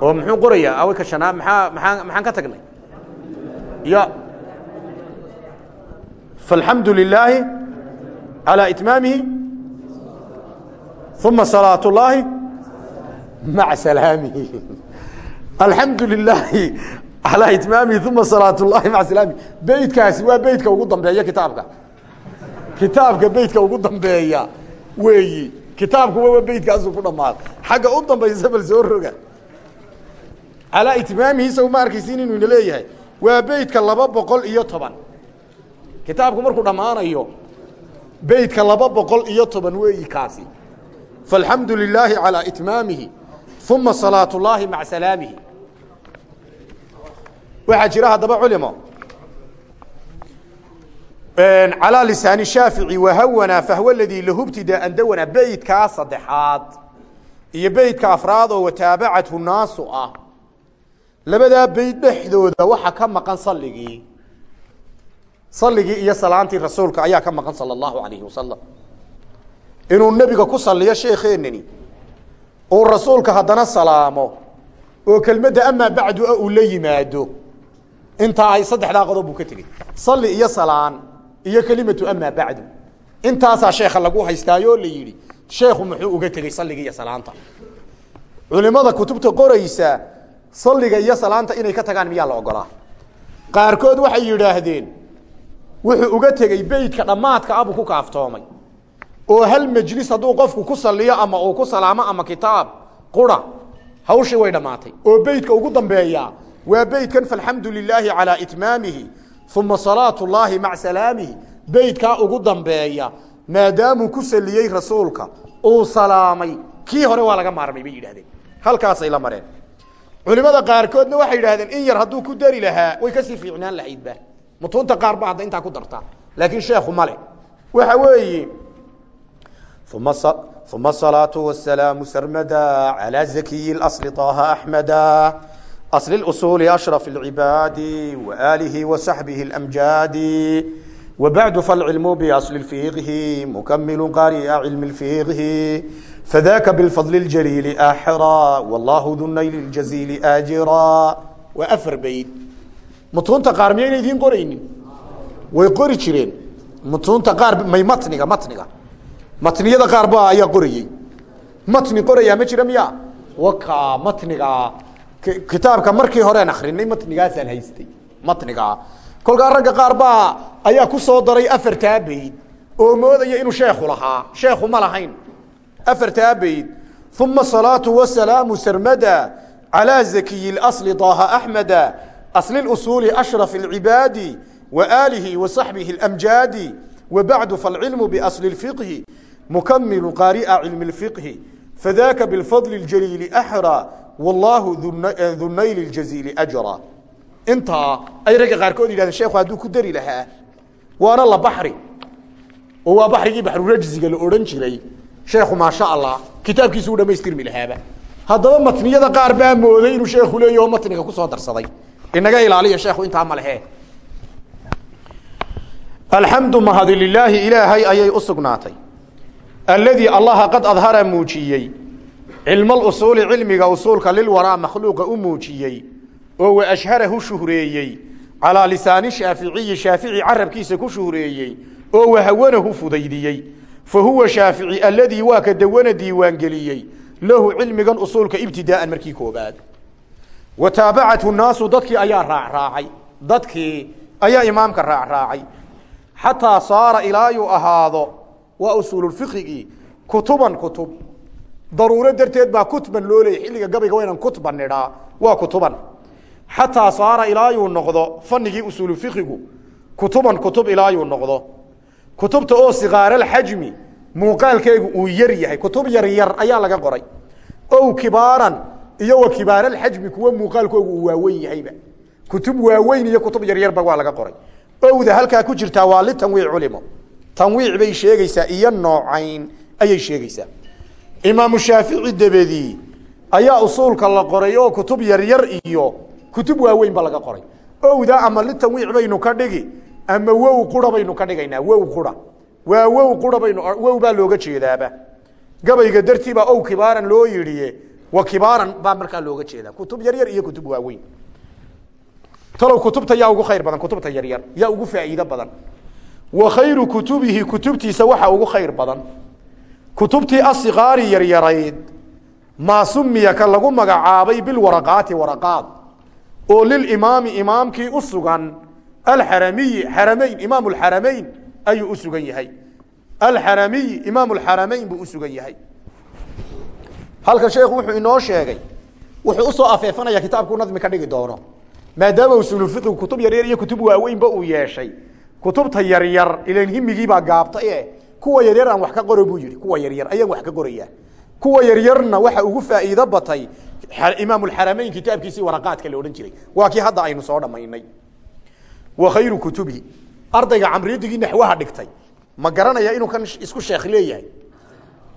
Oo muxuu qorayaa aweyka shanaad maaa maaa maxaan ka tagnay? Ya faاlxamdu lilaahi على إتمامه ثم صلاة الله مع سلامه الحمد لله على إتمامه ثم صلاة الله مع سلامه بيتكاasi waa beytka ugu dambeeya kitaabka kitaabka beytka ugu dambeeya weeyi kitaabku waa beytkaasu ku dhamaad xagga u dambaysa bal soo roga calaa itmaamihiisa uma arkaysin inuu ina leeyahay waa beytka laba boqol iyo toban kitaabku markuu dhammaanayo beytka laba boqol iyo toban weeyi kaasi فالحمد لله على إتمامه ثم صلاة اللahi مaعa سلاamihi waxaa jira haddaba culimo calىa lisaan الshaafiعي wahwana fahw ladii lahu btidaءa dawana beydkaa saddexaad iyo beydka afraad oo wataabacathu naasu ah labadaa beyd dhexdooda waxa ka maqan saligii saligii iyo salaantii rasuulka ayaa ka maqan sal allahu alayhi wasalam inuu nebiga ku saliyo sheekheenani uu rasuulka haddana salaamo oo kelmadda amaa bacdu a uu la yimaado intaa ay saddexdaa qodob buu ka tegey. Sali iyo salaan iyo kelimatu amaa bacdu. Intaasaa sheekha lagu haystaayoo la yidhi sheekhu muxuu uga tegey saligii iyo salaanta. Culimada kutubta qoraysa saliga iyo salaanta inay ka tagaan miyaa la ogolaa? Qaarkood waxay yidhaahdeen wuxuu uga tegey beydka dhammaadka abuu ku kaaftoomay. Oo hal majlis hadduu qofku ku saliyo ama uu ku salaamo ama kitaab qura hawshii way dhammaatay. Oo beydka ugu dambeeya waa beydkan falxamdu lilaahi calaa itmaamihi uma salaatu llaahi maca salaamihi. Beydkaa ugu dambeeya maadaamuu ku saliyey rasuulka uu salaamay. Kii hore waa laga maarmay bay yidhahdeen halkaasay la mareen. Culimada qaarkoodna waxay yidhahdeen in yar hadduu ku dari lahaa way ka sii fiicnaan lahaydba mutuunta qaar ba hadda intaa ku darta laakiin sheekhu male waxa weeye ثم الصلاة والسلام سرمدا على زكي الأصل طه أحمدا أصل الأصول أشرف العباد وآله وصحبه الأمجاد وبعد فالعلم بأصل الفقه مكمل قارئ علم الفقه فذاك بالفضل الجليل آحرا والله ذو النيل الجزيل آجرا وأفر mutuunta qaar miyayna idiin qoraynin? Way qori jireen. Mutuunta qaar may matniga matniga. Matniyada qaar ba ayaa qorayey matni qorayaa ma jira miya waka matnigaa kitaabka markii horeen akrinay matnigaasaan haystay. Matnigaa kolkaa ragga qaar baa ayaa ku soo daray afartaa bayd oo moodaya inuu sheekhu lahaa. Sheekhu ma lahayn. Afartaa bayd uma salaatu wasalaamu sarmada calaa zakiyi اasli daaha axmeda asli اusuuli ashraf اlcibaadi waaalihi wasaxbihi اlamjaadi wabacdu falcilmu biasli اfiqhi مكمل قارئ علم الفقه فذاك بالفضل الجليل أحرى والله ذو النيل الجزيل أجرى انت أي رجع قاركود إلى الشيخ هادو كدري لها وانا الله بحري هو بحري بحر رجزي قال أورنج لي شيخ ما شاء الله كتاب كيسودا ما يستلم لها هذا متنية قاربا مودين شيخ له يوم متنية كسر درصدي إنك inaga ilaaliyo sheekhu intaa malehe alxamdu mahadi lilaahi ayay u sugnaatay. Alladii allaha qad adhara muujiyey. Cilmalusuuli cilmiga usuulka lilwaraa makhluuqa u muujiyey. Oo wa ashharahu shuhreeyey. Calaa lisaani shaaficiyi shaafici carabkiisa ku shuhreeyey. Oo wahawanahu fudaydiyey. Fa huwa shaafici alladii waa ka dawana diiwaangeliyey. Lahu cilmigan usuulka ibtidaa'an markii koobaad wa taabacathu naasu dadkii ayaa raacraacay. Dadkii ayaa imaamka raacraacay. Xataa saara ilaayuu ahaado waa usuululfiqigii kutuban kutub. Daruuro darteed baa kutban loo leeyay xilliga gabayga waynan kutban nidhaa. Waa kutuban. Xataa saara ilaayuu noqdo fanigii usuulufiqigu kutuban kutub ilaayuu noqdo. Kutubta oo sikaaralxajmi muuqaalkeegu uu yar yahay. Kutub yar yar ayaa laga qoray iyo wa kibaaralxajmi kuwa muuqaalkoogu uu waaweyn yahayba. Kutub waaweyn iyo kutub yaryarba waa laga qoray. Owda halkaa ku jirtaa waa litanwiic culimo. Tanwiic bay sheegaysaa iyo noocayn ayay sheegaysaa. Imaamu shaafici dabedii ayaa usuulka la qoray oo kutub yaryar iyo kutub waaweynba laga qoray. Owda ama litanwiic baynu ka dhigi ama wow qura baynu ka dhigaynaa wow qura. Waa wow qura baynu wow looga jeedaaba. Gabayga dartii baa ow kibaaran loo yidhiye wa kibaaran baa markaa looga jeedaa. Kutub yaryar iyo kutub waaweyn. Talow kutubta yaa ugu khayr badan kutubta yaryar yaa ugu faa'iido badan. Wa khayru kutubihi kutubtiisa waxa ugu khayr badan. Kutubtii asikaari yaryarayd maa sumiya ka lagu magacaabay bilwaraqaati waraqaad oo lilimaami imaamkii u sugan alxaramiyi xaramayn imaam alxaramayn ayuu u sugan yahay. Alxaramiyi imaam alxaramayn buu u sugan yahay halkan sheekhu wuxuu inoo sheegay wuxuu u soo afeefanaya kitaabkuu nadmi ka dhigi doono. Maadaama usuulufiqigu kutub yaryar iyo kutub waaweynba uu yeeshay kutubta yaryar ilan himigiibaa gaabtay e kuwa yaryar aan wax ka qoro buu yihi kuwa yaryar ayaan wax ka qorayaa kuwa yaryarna waxa ugu faa'iido batay imaam alxaramayn kitaabkiisii waraqaadka la odhan jiray. Waa kii hadda aynu soo dhammaynay wa khayru kutubihi. Ardayga camriyadigii naxwaha dhigtay. Ma garanaya inuu kan isku sheekh leeyahay.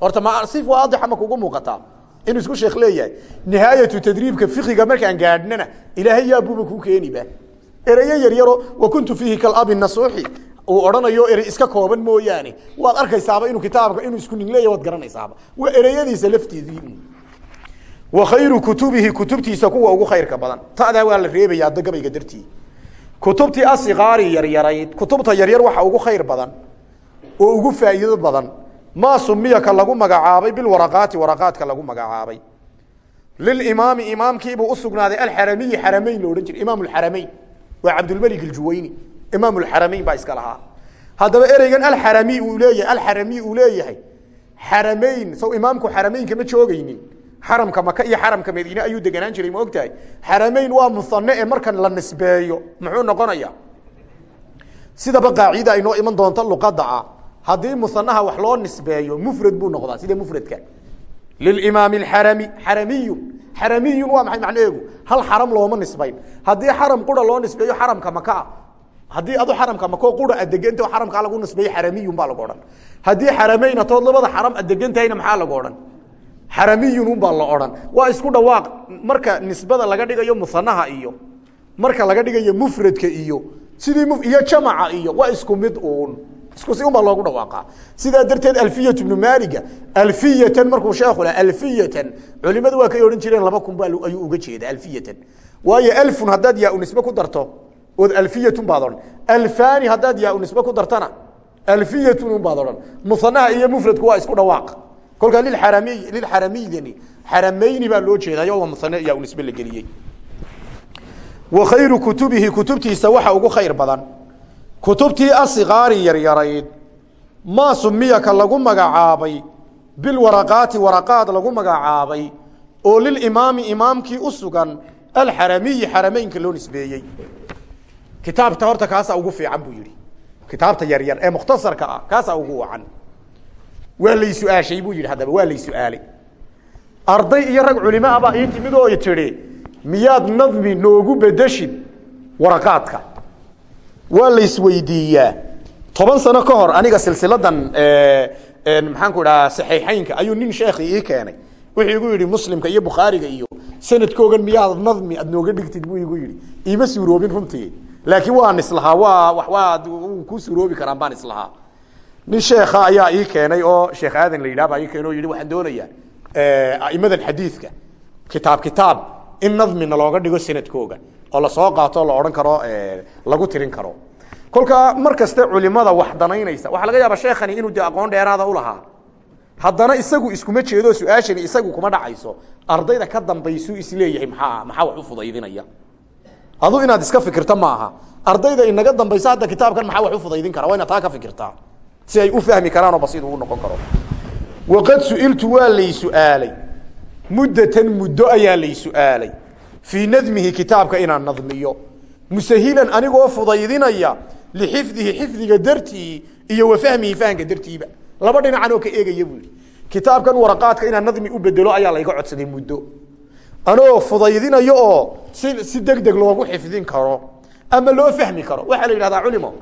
Horta ma si waadixa ma kugu muuqataa inuu isku sheekh leeyahay. Nihaayatu tadriibka fiqiga markaan gaadhnana ilaahay yaabuuba kuu keeniba ereyo yaryaro wa kuntu fiihi kalabi nasuuxi. Uu odhanayo erey iska kooban mooyaane. Waad arkaysaaba inuu kitaabka inuu isku nin leeyahy waad waa ereyadiisa lafteedii wa khayru kutubihi kutubtiisa kuwa ugu khayrka badan. Tadaa waa la reebaya adda gabayga dartii. Kutubtii asikaari yaryarayd. Kutubta yaryar waxa ugu khayr badan oo ugu faa'iido badan maa sumiyaka lagu magacaabay bilwaraqaati waraqaadka lagu magacaabay. Lilimaami imaamkiibuu usugnaaday alxaramiyi xaramayn lo odhan jiray imaam alxaramayn waa cabdulmalik aljuwayni. Imaam alxaramayn baa iska lahaa. Haddaba ereygan alxarami uu leeyahay alxarami uu leeyahay xaramayn saw imaamku xaramaynka ma joogaynin. Xaramka maka iyo xaramka madiine ayuu deganaan jiray ma ogtahay? Xaramayn waa musane ee markan la nisbeeyo muxuu noqonaya sidaba qaacida aynoo iman doonto luqada ah haddii musanaha wax loo nisbeeyo mufrad buu noqdaa sida mufradka? Lilimaami alxarami xaramiyun xaramiyun waa maxay macnaheegu hal xaram looma nisbayn. Haddii xaram qura loo nisbeeyo xaramka makaa haddii adu xaramka makoo qura adeganta xaramkaa lagu nisbeeyo xaramiyun baa lagu odhan. Haddii xarameyn tood labada xaram adegantahayna maxaa lagu odhan? Xaramiyun unbaa la odhan. Waa isku dhawaaq. Marka nisbada laga dhigayo musanaha iyo marka laga dhigayo mufradka iyo sidii iyo jamaca iyo waa isku mid uun isku si unbaa loogu dhawaaqa. Sidaa darteed alfiyat bnu maaliga alfiyatan markuu sheekhu laha alfiyatan culimadu waa kay odhan jireen laba kun ayuu uga jeeda alfiyatan. Waayo alfun haddaad yaa u nisbe ku darto ood alfiyatun baad odhan. Alfani haddaad yaa u nisbe ku dartana alfiyatun un baad odhan. Musanaha iyo mufradku waa isku dhawaaq. Kolkaa liaramiy lilxaramiydani xaramayni baa loo jeedayo waa musane yaa u nisbe la geliyey. Wa khayru kutubihi kutubtiisa waxa ugu khayr badan kutubtii asikaari yaryarayd maa sumiyaka lagu magacaabay bilwaraqaati waraqaad lagu magacaabay oo lilimaami imaamkii u sugan alxaramiyi xarameynka loo nisbeeyey. Kitaabta horta kaasaa ugu fiican buu yihi kitaabta yaryar ee mukhtasarka ah kaasaa ugu wacan. Waa lay su'aashay buu yihi haddaba waa lay su'aalay arday iyo rag culimo ah baa ii timid oo tidhi miyaad nadmi noogu bedeshid waraqaadka waa la isweydiiyaa. Toban sano ka hor aniga silsiladan maxaan ku dhahaa saxiixeynka ayuu nin sheekhi ii keenay. Wuxuu igu yidhi muslimka iyo bukhaariga iyo sanadkoogan miyaad nadmi aad nooga dhigtid buu igu yidhi. Iima suuroobin runtii. Laakiin waan islahaa waa waa ku suuroobi karaan baan islahaa nin sheekha ayaa ii keenay oo sheekh aadan la yidhah baa ii keenay o yidhi waxaan doonayaa aimadan xadiidka. Kitaab kitaab in nadmina looga dhigo sanadkooga oo la soo qaato la odhan karo lagu tirin karo. Kolkaa mar kaste culimada wax danaynaysa waxaa laga yaaba sheekhani inuu de aqoon dheeraada ulahaa haddana isagu iskuma jeedo su'aashani isagu kuma dhacayso. Ardayda ka dambaysuu is leeyahay maxaa maxaa wax u fudaydinaya? Adu inaad iska fikirta maaha. Ardayda inaga dambaysa hadda kitaabkan maxaa wax u fudaydin kara? Waa inaad taa ka fikirtaa si ay u fahmi karaanoo basiid ugu noqon karo. Waqad su'iltu waa lay su'aalay. Muddatan muddo ayaa lay su'aalay fii nadmihi kitaabka inaan nadmiyo. Musahilan anigoo fudaydinaya lixifdihi xifdiga dartii iyo wa fahmihi fahamka dartiiba. Laba dhinacan oo ka eegaya buu yihi kitaabkan waraqaadka inaan nadmi u bedelo ayaa layga codsaday muddo. Anoo fudaydinayo oo si si deg deg loogu xifdin karo ama loo fahmi karo. Waxaa la yidhahdaa culimo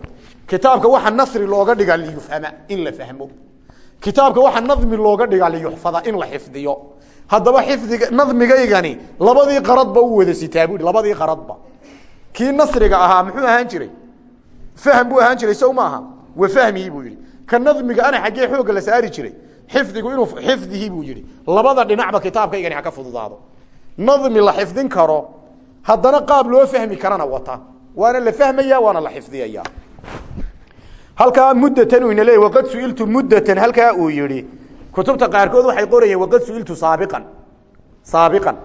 kitaabka waxa nasri looga dhigaa liyufhama in la fahmo. Kitaabka waxa nadmi looga dhigaa liyuxfada haddaba xifdiga nadmigaygani labadii qaradba u wada sitaa bui labadii qaradba kii nasriga ahaa muxuu ahaan jiray? Fahm buu ahaan jiray sow wa fahmihii buu yihi ka nadmiga ana xaggee xoogga la saari jiray xifdigu inuu xifdihii buu yihi labada dhinacba kitaabkaygani ha ka fududaado. Nadmi la xifdin karo haddana qaab loo fahmi karana wata. Waana la fahmaya waana la xifdiyaya halkaa muddatan uu ina waqad su'iltu muddatan halkaa uu yihi kutubta qaarkood waxay qorayeen waqad su'iltu saabiqan. Saabiqan.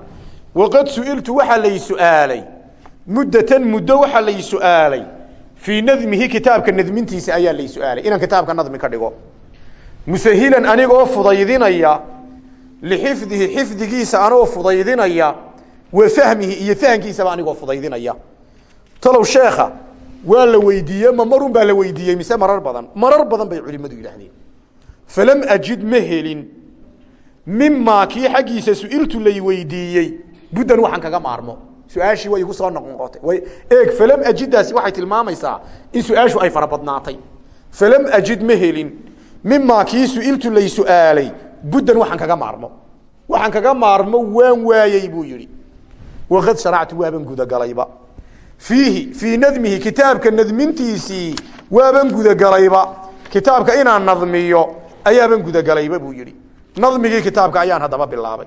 Waqad su'iltu waxaa lay su'aalay. Muddatan muddo waxaa lay su'aalay. Fii nadmihi kitaabka nadmintiisa ayaa lay su'aalay. Inaan kitaabka nadmi ka dhigo. Musahilan anigoo fudaydinaya lixifdihi xifdigiisa anoo fudaydinaya wa fahmihi iyo fahamkiisaba anigoo fudaydinaya. Talow sheekha waa la weydiiye ma marun baa la weydiiyey mise marar badan. Marar badan bay culimadu yidhaahdeen falam ajid ma helin mimaa kii xaggiisa su'iltu lay weydiiyey buddan waxaan kaga maarmo su'aashii way igu soo noqnoqotay way eeg falam ajiddaasi waxay tilmaamaysaa in su'aashu ay farabadnaatay falam ajid ma helin mimaa kii su'iltu lay su'aalay buddan waxaan kaga maarmo waxaan kaga maarmo waan waayey buu yihi waqad sharactu waaban gudagalayba fiihi fii nadmihi kitaabka nadmintiisii waaban gudagalayba ayaaban gudagalayba buu yihi nadmigii kitaabka ayaan haddaba bilaabay.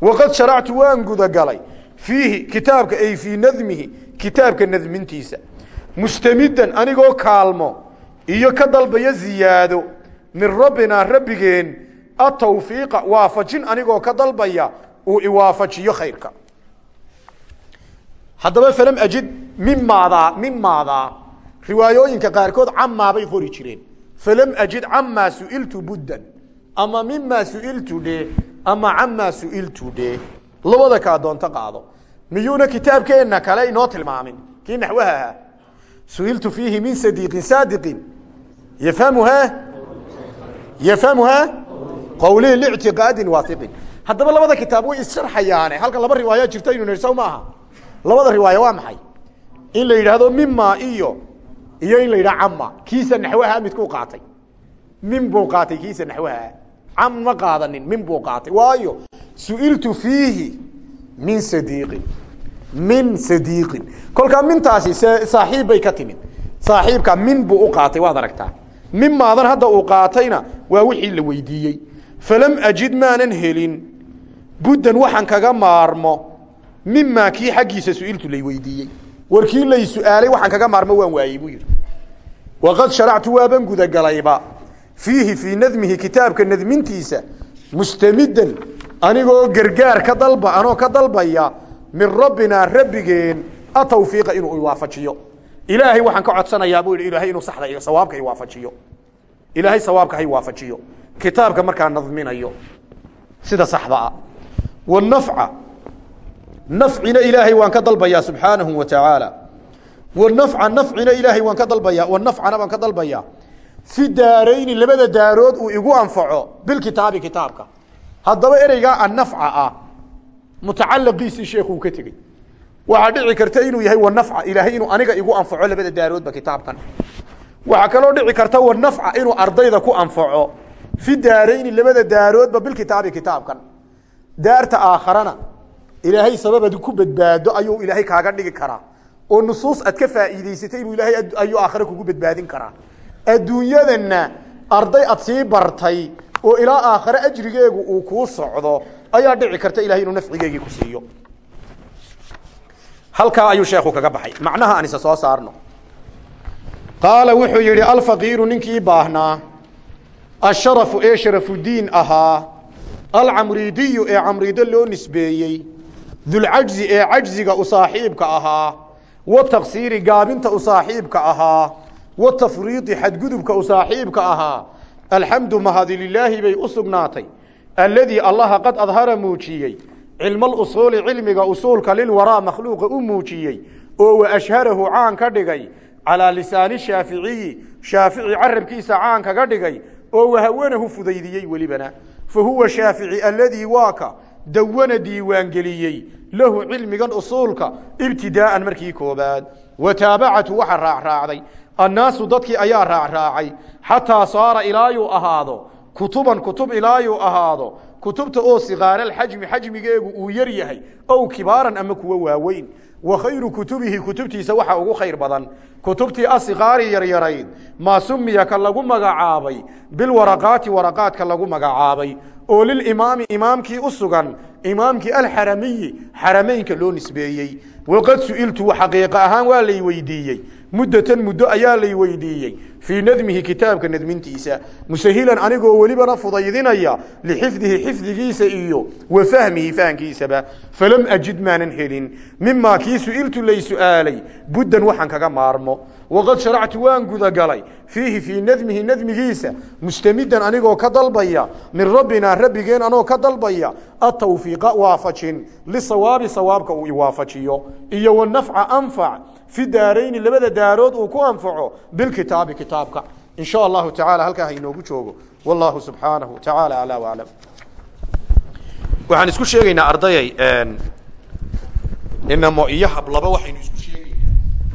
Waqad sharactu waan gudagalay fiihi kitaabka ay fii nadmihi kitaabka nadmintiisa. Mustamidan anigoo kaalmo iyo ka dalbaya ziyaado min rabbinaa rabbigeen atawfiiqa waafajin anigoo ka dalbaya uu iwaafajiyo khayrka. Haddaba falam ajid mimaadaa mimaadaa riwaayooyinka qaarkood camaabay qori jireen falam ajid camaa su'iltu buddan ama mimaa su'iltu dhe ama camaa su'iltu dhe labada kaa doonto qaado miyuuna kitaabkeenna kale inoo tilmaamin kii naxwaha ahaa su'iltu fiihi min sadiiqin saadiqin yafhamuhaa yafhamuhaa qawlihi lictiqaadin waahiqin haddaba labada kitaab way issharxayaane halkan laba riwaayo jirta inu nidhi sow maaha labada riwaayo waa maxay in la yidhaahdo mima iyo iyo in la yidhaha cama kiisa naxwaha midkuu qaatay. Min buu qaatay kiisa naxwaha. Cam qaadanin min buu qaatay. Waayo su'iltu fiihi min sadiiqin. Min sadiiqin. Kolkaa mintaasi saaxiib bay ka timid. Saaxiibka min buu u qaatay waad aragtaa. Mimaadan hadda uu qaatayna waa wixii la weydiiyey. Falam ajid maanan helin. Buddan waxaan kaga maarmo mimaa kii xaggiisa su'iltu lay weydiiyey. Warkii lay su'aalay waxaan kaga maarmo waan waayey buu yidhi waqad sharactu waaban gudagalayba fiihi fii nadmihi kitaabka nadmintiisa mustamidan anigoo gargaar ka dalba anoo ka dalbaya min rabbinaa rabbigeen atawfiiqa inuu iwaafajiyo ilaahay waxaan ka codsanayaa buu yidhi ilaahay inuu saxda iyo sawaabka iwaafajiyo ilaahay sawaabka ha iwaafajiyo kitaabka markaa nadminayo sida saxda ah wanafca nafcina ilaahay waan ka dalbayaa subxaanahu wa tacaala wanafca nafcina ilaahay waan ka dalbayaa. Wanafcana waan ka dalbayaa. Fi daarayni labada daarood uu igu anfaco bilkitaabi kitaabka. Haddaba ereygaa annafca ah mutacalaqiisii sheekuu ka tegey. Waxaa dhici karta inuu yahay wanafca ilaahay inuu aniga igu anfaco labada daaroodba kitaabkan. Waxaa kaloo dhici karta wanafca inuu ardayda ku anfaco. Fi daarayni labada daaroodba bilkitaabi kitaabkan. Daarta aakharana ilaahay sababad ku oo nusuus aad ka faa'iidaysatay buu ilaahay ayuu aakhare kugu badbaadin karaa. Adduunyadana arday ad sii bartay oo ilaa aakhare ajrigeegu uu kuu socdo ayaa dhici karta ilahay inuu nafcigeegii ku siiyo. Halkaa ayuu sheekhu kaga baxay. Macnaha aan isa soo saarno. Qaala wuxuu yidhi alfaqiiru ninkii baahnaa asharafu ee sharafudiin ahaa alcamriidiyu ee camriido loo nisbeeyey dulcajzi ee cajziga u saaxiibka ahaa wataqsiiri gaabinta u saaxiibka ahaa watafriidi xadgudubka u saaxiibka ahaa alxamdu mahadi lilaahi bay u sugnaatay. Alladii allaha qad adhara muujiyey. Cilmalusuuli cilmiga usuulka lilwaraa makhluuqa u muujiyey. Oo wa ashharahu caan ka dhigay. Calaa lisaani shaaficiyi shaafici carabkiisa caan kaga dhigay. Oo wahawanahu fudaydiyey welibana. Fa huwa shaafici alladii waaka. Dawana diiwaangeliyey lahu cilmigan usuulka ibtidaa'an markii koobaad. Wa taabacatu waxa raacraacday. Annaasu dadkii ayaa raacraacay. Xataa saara ilaayuu ahaado kutuban kutub ilaayuu ahaado kutubta oo sikaalalxajmi xajmigeegu uu yar yahay ow kibaaran ama kuwa waaweyn wa khayru kutubihi kutubtiisa waxa ugu khayr badan. Kutubtii asikaari yaryarayd maa sumiya ka lagu magacaabay bilwaraqaati waraqaadka lagu magacaabay. Oo lilimaami imaamkii u sugan imaamkii alxaramiyi xarameynka loo nisbeeyey. Waqad su'iltu xaqiiqa ahaan waa lay weydiiyey. Muddatan muddo ayaa lay weydiiyey fii nadmihi kitaabka nadmintiisa. Musahilan anigoo welibana fudaydinaya lixifdihi xifdigiisa iyo wa fahmihi fahankiisaba. Falam ajid maanan helin. Mimaa kii su'iltu lay su'aalay buddan waxaan kaga maarmo. Waqad sharactu waan gudagalay fiihi fii nadmihi nadmigiisa mustamidan anigoo ka dalbaya min rabbinaa rabbigeen anoo ka dalbaya atawfiiqa waafajin. Lisawaabi sawaabka uu iwaafajiyo iyo wanafca fi daarayni labada daarood uu ku anfaco bilkitaabi kitaabka. In sha allahu tacaala halkaa ha inoogu joogo. Wallahu subxaanahu tacaala aclaa waclam waxaan isku sheegaynaa ardayay inamo iyo hablaba waxaynu